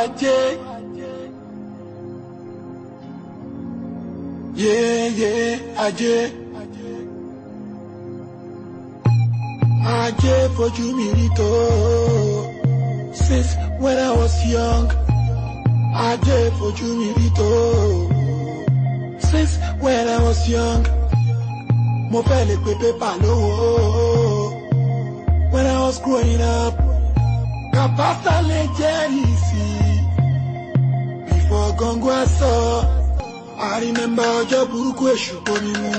ajé. yeah, ajé. Ajé fojú mi rí tó. Since when I was young. Ajé fojú mi rí tó. Since when I was young. Mo fẹ́ lè pe pépà lówó. When I was growing up. Kàbátà lè jẹ́rìí. Gongwa sọ I remember ọjọ́ burúkú èṣù kò ní mú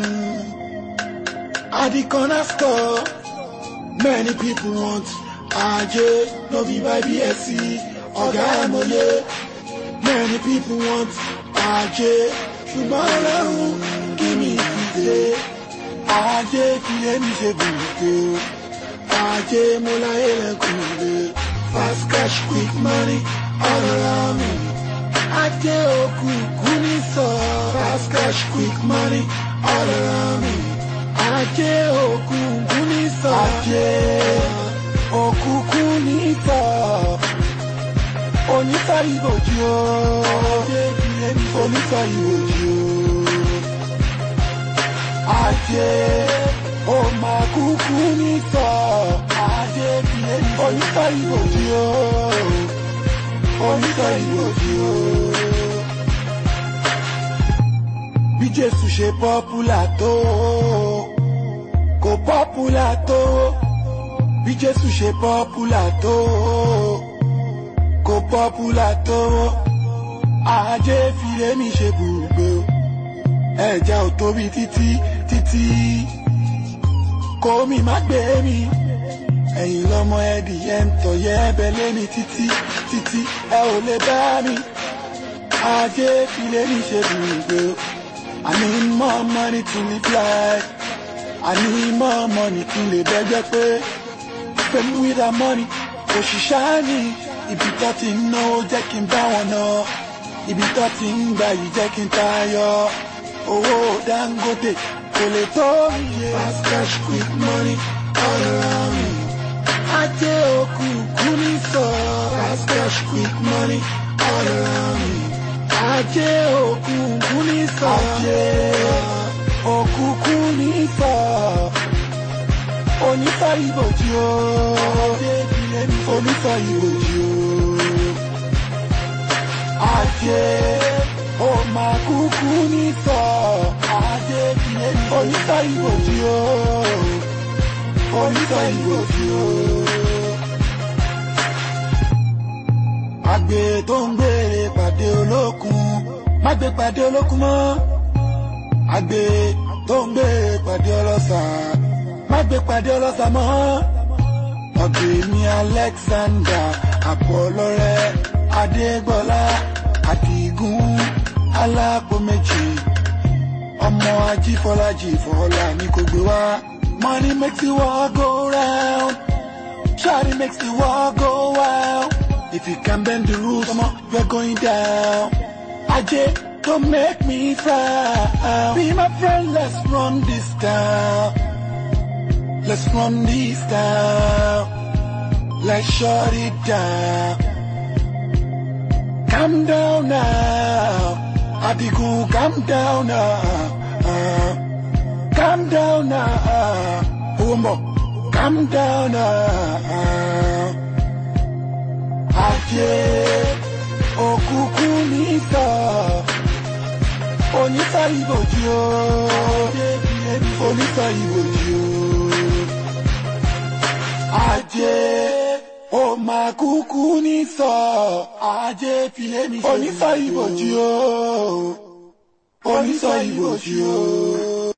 At the corner store many people want ajé no be by BSc ọ̀gá àmọye many people want ajé ṣùgbọ́n ọlọ́run kí mi ìdílé ajé kí èmi ṣe bùrùkú ajé mo láyé lẹ́kùnlé fast cash quick money all around me. Ake òkú ikú ní sọ. fast cash quick money all around me. ajé òkú ikú ní sọ. ajé òkú ikú Oni sọ. onísọ ìbòjú o. ajé kìí ẹni onísọ ìbòjú o. ajé ó máa kúkú ní sọ. ajé kìí ẹni onísọ ìbòjú o oníkà ìwòjú o. bí jésù ṣe pọ́pùlà tó kò pọ́pùlà tó bí jésù ṣe pọ́pùlà tó kò pọ́pùlà tó ajé fìlè mi ṣe bùgbé o ẹ̀jẹ̀ ò tóbi títí títí kò mí má gbé mi ẹ̀yin lọ́mọ ẹ̀dì yẹn ń tọ̀ yẹ́ ẹ̀bẹ̀ lémi títí títí ẹ ò lè bá mi ajé filé mi ṣe dùgbò I need more money to live life I need more money kí n lè bẹ́jẹ́ pé pẹ̀lú ìdá mọ́ni òṣìṣẹ́ ni ibi tó ti ń náwó jẹ́ kí n bá wọn ná ibi tó ti ń gbà yìí jẹ́ kí n tayọ owó Dangote kò lè tó iye. fast cash quick money all around squeak money all around me. Ajé òkùnkùn sá. Ajé òkùnkùn sá. Onífà ìbòjì o. o. Ajé kúkú ní sá. Ajé onífà o. Onífà ìbòjì alágbèrè tó ń gbèrè pàdé olókun má gbé pàdé olókun mọ́ agbèrè tó ń gbèrè pàdé ọlọ́ṣà má pàdé ọlọ́ṣà mọ́ ọ̀gbẹ́ni Alexander àpọ̀lọ́rẹ́ adégbọ́lá àdìgún alápò méjì ọmọ ajífọlájì fọlá ní kò gbé wá money makes the world go round shawty makes the world go wild. If you can bend the rules, on, you're going down. Aj, don't make me frown. Be my friend, let's run this down. Let's run this down. Let's shut it down. Calm down now. Adigo. calm down now. Uh, calm down now. Umbo, calm down now. òkùnkùn níta oníta ìbòjì o oníta ìbòjì o ma ó máa kúkú níta ajé pìlẹ́mì oníta ìbòjì o oníta ìbòjì o.